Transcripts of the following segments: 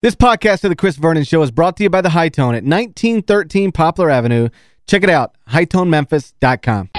This podcast of the Chris Vernon Show is brought to you by The Hi-Tone at 1913 Poplar Avenue. Check it out, hitonememphis.com.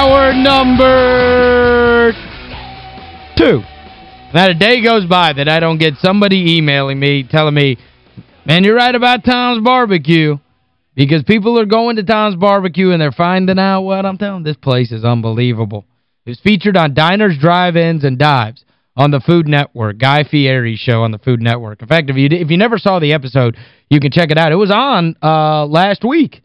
Hour number two. Not a day goes by that I don't get somebody emailing me telling me, man, you're right about Tom's Barbecue. Because people are going to Tom's Barbecue and they're finding out what I'm telling This place is unbelievable. It was featured on Diners, Drive-Ins, and Dives on the Food Network, Guy Fieri's show on the Food Network. In fact, if you if you never saw the episode, you can check it out. It was on uh, last week,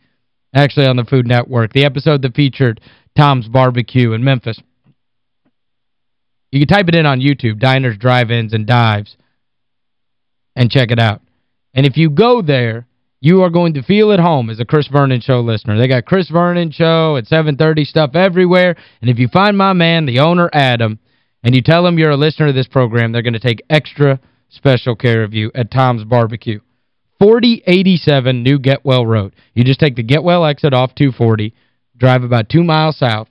actually, on the Food Network, the episode that featured Tom's Barbecue in Memphis. You can type it in on YouTube, Diners, Drive-Ins, and Dives, and check it out. And if you go there, you are going to feel at home as a Chris Vernon Show listener. They got Chris Vernon Show at 730 stuff everywhere. And if you find my man, the owner, Adam, and you tell him you're a listener to this program, they're going to take extra special care of you at Tom's Barbecue. 4087 New Getwell Road. You just take the Getwell exit off 240, drive about two miles south,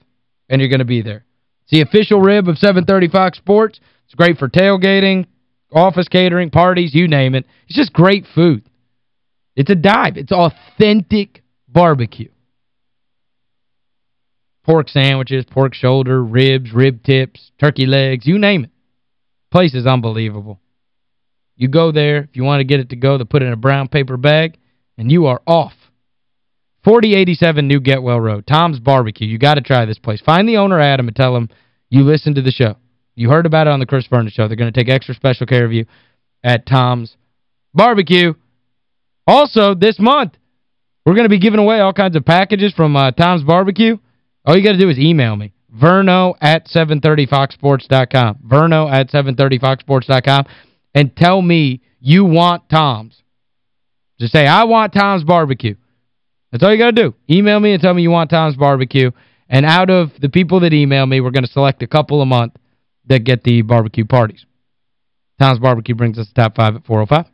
and you're going to be there. It's the official rib of 730 Fox Sports. It's great for tailgating, office catering, parties, you name it. It's just great food. It's a dive. It's authentic barbecue. Pork sandwiches, pork shoulder, ribs, rib tips, turkey legs, you name it. Place is unbelievable. You go there, if you want to get it to go, they put it in a brown paper bag, and you are off. 4087 New Getwell Road, Tom's Barbecue. You got to try this place. Find the owner, Adam, and tell him you listened to the show. You heard about it on the Chris Vernon Show. They're going to take extra special care of you at Tom's Barbecue. Also, this month, we're going to be giving away all kinds of packages from uh, Tom's Barbecue. All you got to do is email me, verno at 730foxsports.com, verno at 730foxsports.com, and tell me you want Tom's. Just say, I want Tom's Barbecue. That's all you got to do. Email me and tell me you want Tom's Barbecue. And out of the people that email me, we're going to select a couple a month that get the barbecue parties. Tom's Barbecue brings us the top five at 405.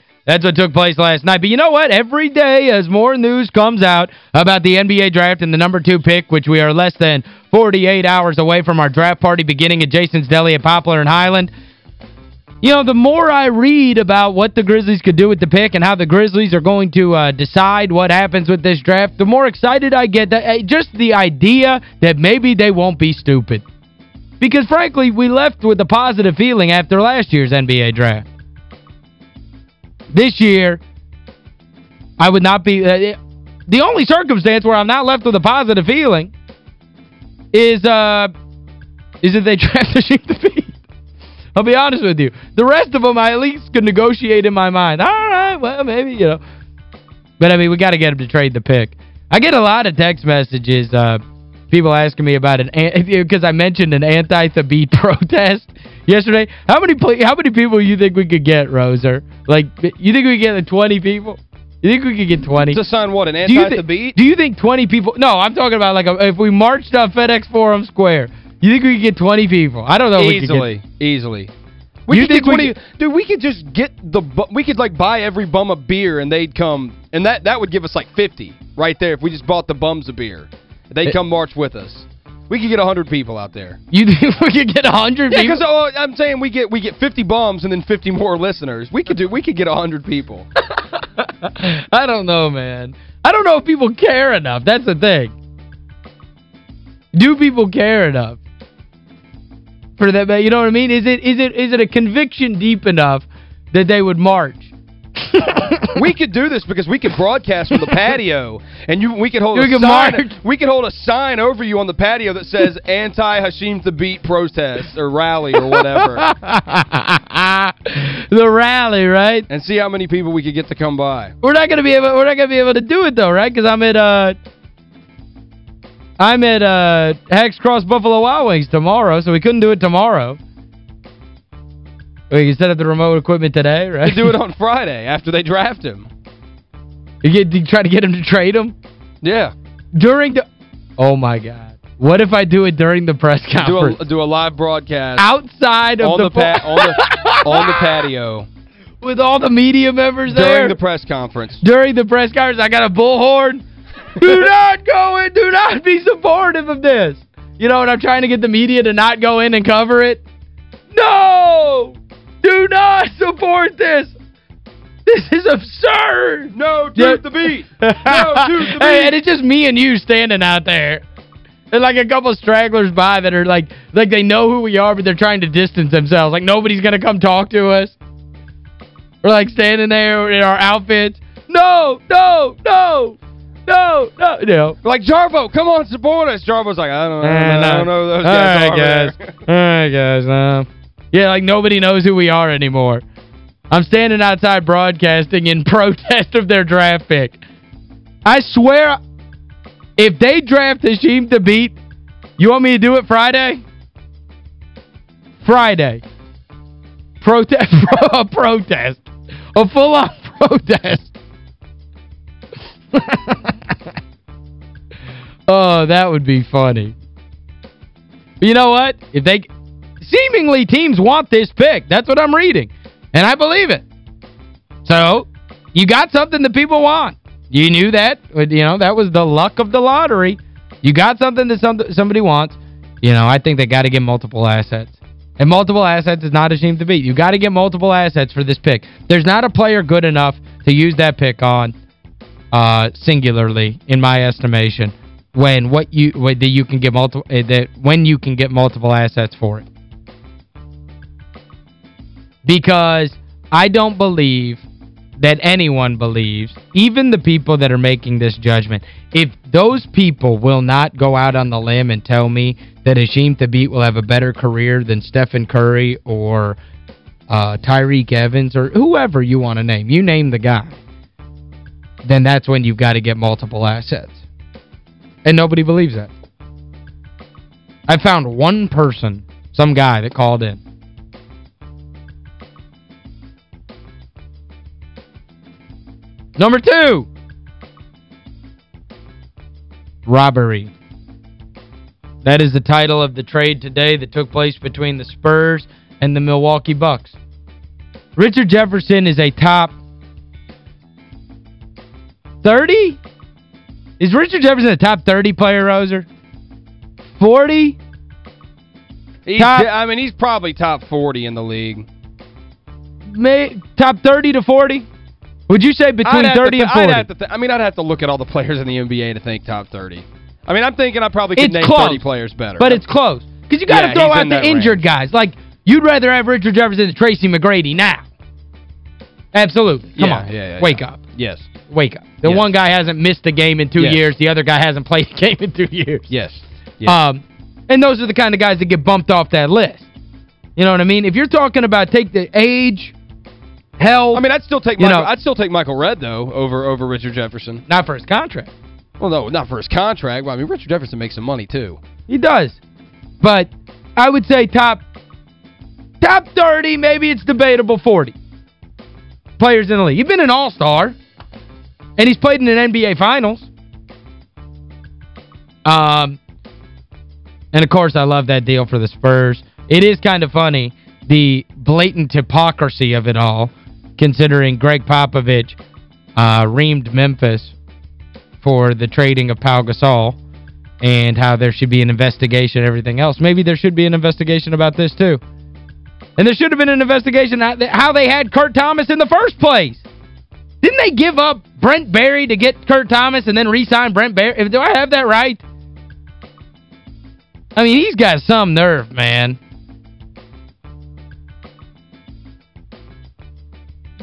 That's what took place last night. But you know what? Every day as more news comes out about the NBA draft and the number two pick, which we are less than 48 hours away from our draft party beginning at Jason's Deli at Poplar and Highland, you know, the more I read about what the Grizzlies could do with the pick and how the Grizzlies are going to uh, decide what happens with this draft, the more excited I get. That, uh, just the idea that maybe they won't be stupid. Because, frankly, we left with a positive feeling after last year's NBA draft. This year, I would not be... Uh, the only circumstance where I'm not left with a positive feeling is uh is if they draft Hasheem Thabeet. I'll be honest with you. The rest of them I at least could negotiate in my mind. All right, well, maybe, you know. But, I mean, we got to get him to trade the pick. I get a lot of text messages, uh, people asking me about an because I mentioned an anti-Thabeet protest yesterday. How many how many people you think we could get, Roser? Like, you think we could get 20 people? You think we could get 20? To sign what, an anti-Thabeet? Do you think 20 people... No, I'm talking about like a, if we marched on FedEx Forum Square. You think we could get 20 people? I don't know Easily. Easily. We you think 20, we could, Dude, we could just get the... We could, like, buy every bum a beer and they'd come... And that, that would give us, like, 50 right there if we just bought the bums a beer. They'd eh. come march with us. We could get 100 people out there. You think we could get 100 yeah, people? Because oh, I'm saying we get we get 50 bums and then 50 more listeners. We could do we could get 100 people. I don't know, man. I don't know if people care enough. That's the thing. Do people care enough? For that, you know what I mean? Is it is it is it a conviction deep enough that they would march. We could do this because we could broadcast from the patio and you we could hold a sign we could hold a sign over you on the patio that says anti-Hasheem Thabeet protest or rally or whatever the rally, right? and see how many people we could get to come by. We're not going to be able we're not going to be able to do it though, right? Cuz I'm at uh I'm at uh Hacks Cross Buffalo Wild Wings tomorrow, so we couldn't do it tomorrow. Can set up the remote equipment today, right? Do it on Friday after they draft him. You, get, you try to get him to trade him? Yeah. During the... Oh, my God. What if I do it during the press Do conference? a do a live broadcast Outside of on the... the, on the on the patio With all the media members there? during the press conference. during the press conference, I got a bullhorn. do not go in. Do not be supportive of this. You know, and I'm trying to get the media to not go in and cover it. Do not support this. This is absurd. No to Yeah. the beat. No to the beat. Hey, and it's just me and you standing out there. And like a couple stragglers by that are like like they know who we are, but they're trying to distance themselves. Like nobody's going to come talk to us. We're like standing there in our outfits. No, no, no, no, no. You know. Like, Jarvo, come on, support us. Jarvo's like, I don't know. I don't know who those all guys right, are guys. All right, guys. Uh, yeah, like nobody knows who we are anymore. I'm standing outside broadcasting in protest of their draft pick. I swear, if they draft Hasheem Thabeet, you want me to do it Friday? Friday. Protest. a protest. A full-on protest. oh, that would be funny. But you know what? If they seemingly teams want this pick. That's what I'm reading. And I believe it. So, you got something that people want. You knew that. You know, that was the luck of the lottery. You got something that some, somebody wants. You know, I think they got to get multiple assets. And multiple assets is not Hasheem Thabeet. You got to get multiple assets for this pick. There's not a player good enough to use that pick on uh, singularly, in my estimation, when what you when, you can get multiple uh, that when you can get multiple assets for it. Because I don't believe that anyone believes, even the people that are making this judgment, if those people will not go out on the limb and tell me that Hasheem Thabeet will have a better career than Stephen Curry or uh, Tyreke Evans or whoever you want to name, you name the guy, then that's when you've got to get multiple assets. And nobody believes that. I found one person, some guy that called in. Number two. Robbery. That is the title of the trade today that took place between the Spurs and the Milwaukee Bucks. Richard Jefferson is a top 30? Is Richard Jefferson a top 30 player, Roser? 40? He's, Top- I mean, he's probably top 40 in the league. May, top 30 to 40? Would you say between I'd 30 to, and I'd 40? have to I mean, I'd have to look at all the players in the NBA to think top 30. I mean, I'm thinking I probably could It's name close, 30 players better. But it's close. Because you got to Yeah, throw out in the injured range. guys. Like, you'd rather have Richard Jefferson than Tracy McGrady now. Absolutely. Come Yeah, on. yeah, Wake up. Yes. Wake up. The Yes. one guy hasn't missed a game in two Yes. years. The other guy hasn't played a game in two years. Yes. yes. Um, and those are the kind of guys that get bumped off that list. You know what I mean? If you're talking about take the age, health, I mean, I'd still take Michael, know- I'd still take Michael Redd though over over Richard Jefferson. not for his contract. Well, no, not for his contract. But I mean, Richard Jefferson makes some money too. He does. But I would say top top 30, maybe it's debatable 40 players in the league. He's been an all-star, and he's played in an NBA Finals. Um, and, of course, I love that deal for the Spurs. It is kind of funny, the blatant hypocrisy of it all, considering Gregg Popovich uh, reamed Memphis for the trading of Pau Gasol and how there should be an investigation everything else. Maybe there should be an investigation about this, too. And there should have been an investigation how they- had Kurt Thomas in the first place. Didn't they give up Brent Barry to get Kurt Thomas and then re-sign Brent Barry? Do I have that right? I mean, he's got some nerve, man.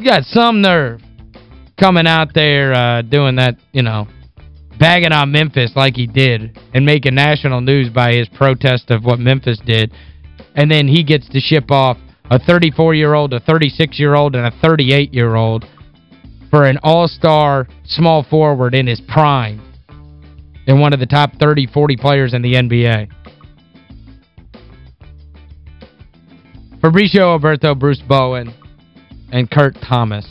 Got some nerve coming out there uh, doing that, you know, bagging on Memphis like he did and making national news by his protest of what Memphis did. And then he gets to ship off a 34-year-old, a 36-year-old, and a 38-year-old for an all-star small forward in his prime and one of the top 30, 40 players in the NBA. Fabricio Oberto, Bruce Bowen, and Kurt Thomas.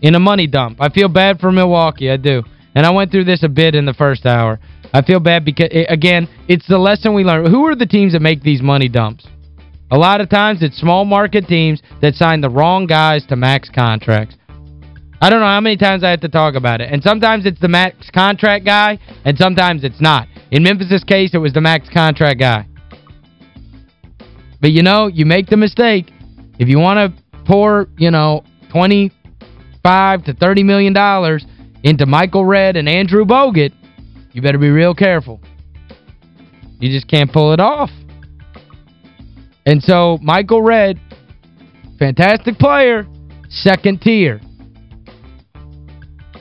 In a money dump. I feel bad for Milwaukee, I do. And I went through this a bit in the first hour. I feel bad because, again, it's the lesson we learn. Who are the teams that make these money dumps? A lot of times it's small market teams that sign the wrong guys to max contracts. I don't know how many times I have to talk about it. And sometimes it's the max contract guy, and sometimes it's not. In Memphis' case, it was the max contract guy. But, you know, you make the mistake. If you want to pour, you know, 25 to $30 million into Michael Red and Andrew Bogut, you better be real careful. You just can't pull it off. And so, Michael Red, fantastic player, second tier.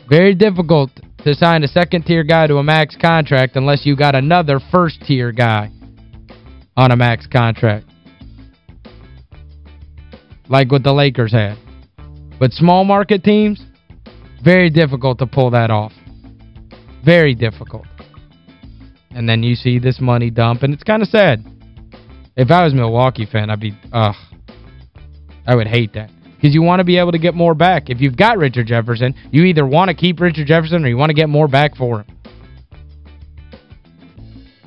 Very difficult to sign a second-tier guy to a max contract unless you got another first-tier guy on a max contract. Like what the Lakers had. But small market teams, very difficult to pull that off. Very difficult. And then you see this money dump, and it's kind of sad. If I was a Milwaukee fan, I'd be, ugh. I would hate that because you want to be able to get more back. If you've got Richard Jefferson, you either want to keep Richard Jefferson or you want to get more back for him.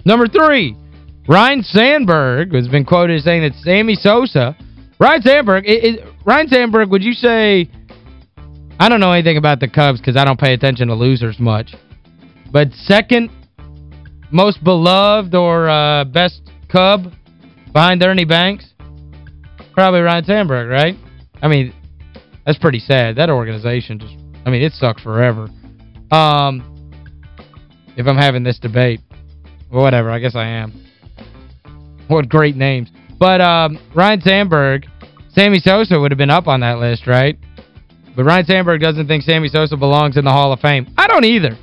Number three, Ryne Sandberg has been quoted as saying that Sammy Sosa, Ryne Sandberg, Ryne Sandberg, would you say, I don't know anything about the Cubs because I don't pay attention to losers much, but second most beloved or uh, best Cub behind Ernie Banks? Probably Ryne Sandberg, right? I mean, that's pretty sad. That organization just, I mean, it sucks forever. Um, if I'm having this debate. whatever, I guess I am. What great names. But um, Ryne Sandberg, Sammy Sosa would have been up on that list, right? But Ryne Sandberg doesn't think Sammy Sosa belongs in the Hall of Fame. I don't either.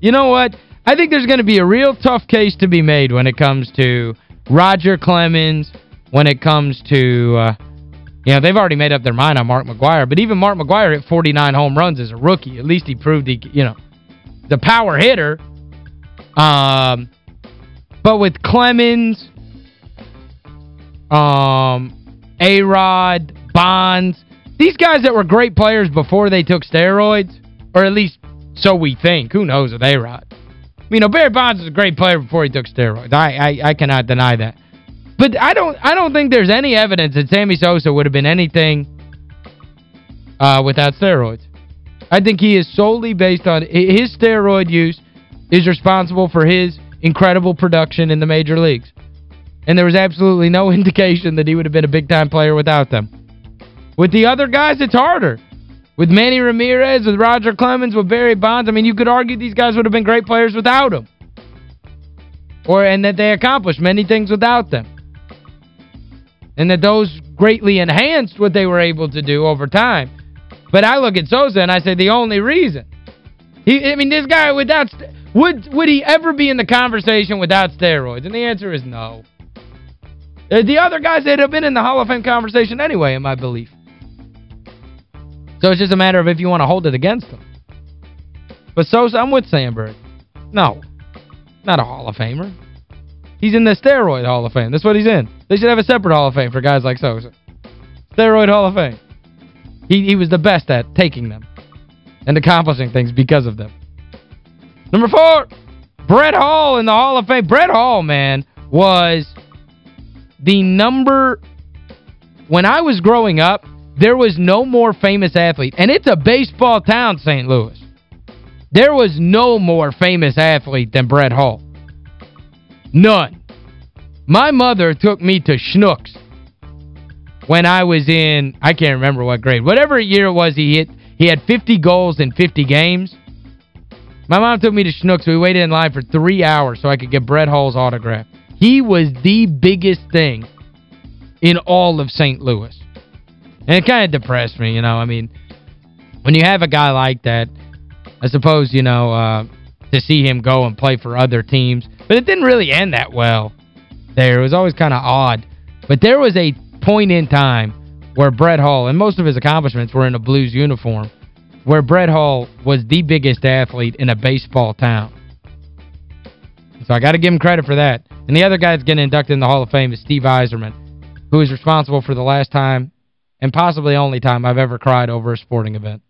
You know what? I think there's going to be a real tough case to be made when it comes to Roger Clemens, when it comes to... Uh, you know, they've already made up their mind on Mark McGwire, but even Mark McGwire at 49 home runs as a rookie, at least he proved he, you know, the power hitter. Um, but with Clemens, um, A-Rod, Bonds, these guys that were great players before they took steroids, or at least so we think. Who knows with A-Rod? You know, Barry Bonds was a great player before he took steroids. I, I, I cannot deny that. But I don't I don't think there's any evidence that Sammy Sosa would have been anything uh, without steroids. I think he is solely based on his steroid use is responsible for his incredible production in the major leagues. And there was absolutely no indication that he would have been a big-time player without them. With the other guys, it's harder. With Manny Ramirez, with Roger Clemens, with Barry Bonds, I mean, you could argue these guys would have been great players without him. Or And that they accomplished many things without them and that those greatly enhanced what they were able to do over time. But I look at Sosa and I say the only reason. He, I mean, this guy without would would he ever be in the conversation without steroids? And the answer is no. Uh, the other guys that have been in the Hall of Fame conversation anyway, in my belief. So it's just a matter of if you want to hold it against them. But Sosa, I'm with Sandberg. No, not a Hall of Famer. He's in the steroid Hall of Fame. That's what he's in. They should have a separate Hall of Fame for guys like Sosa. Steroid Hall of Fame. He, he was the best at taking them and accomplishing things because of them. Number four, Brett Hull in the Hall of Fame. Brett Hull, man, was the number... When I was growing up, there was no more famous athlete. And it's a baseball town, St. Louis. There was no more famous athlete than Brett Hull. None. My mother took me to Schnucks when I was in, I can't remember what grade. Whatever year it was he hit, he had 50 goals in 50 games. My mom took me to Schnucks. We waited in line for three hours so I could get Brett Hull's autograph. He was the biggest thing in all of St. Louis. And it kind of depressed me, you know. I mean, when you have a guy like that, I suppose, you know, uh, to see him go and play for other teams. But it didn't really end that well there. It was always kind of odd. But there was a point in time where Brett Hull, and most of his accomplishments were in a Blues uniform, where Brett Hull was the biggest athlete in a baseball town. So I got to give him credit for that. And the other guy that's getting inducted in the Hall of Fame is Steve Yzerman, who is responsible for the last time and possibly only time I've ever cried over a sporting event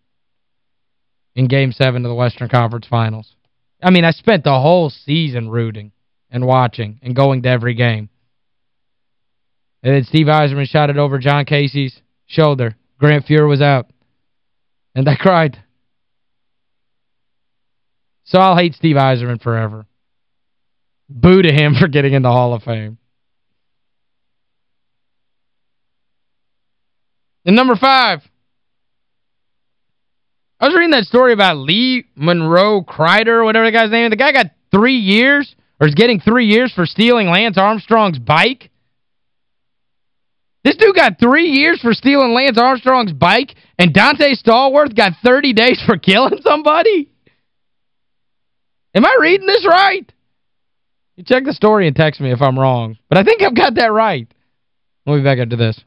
in Game 7 of the Western Conference Finals. I mean, I spent the whole season rooting and watching and going to every game. And then Steve Yzerman shot it over Jon Casey's shoulder. Grant Fuhr was out. And I cried. So I'll hate Steve Yzerman forever. Boo to him for getting in the Hall of Fame. And number five, I was reading that story about Lee Monroe Crider, or whatever the guy's name is. The guy got three years, or is getting three years for stealing Lance Armstrong's bike. This dude got three years for stealing Lance Armstrong's bike, and Donté Stallworth got 30 days for killing somebody? Am I reading this right? You check the story and text me if I'm wrong. But I think I've got that right. We'll be back after this.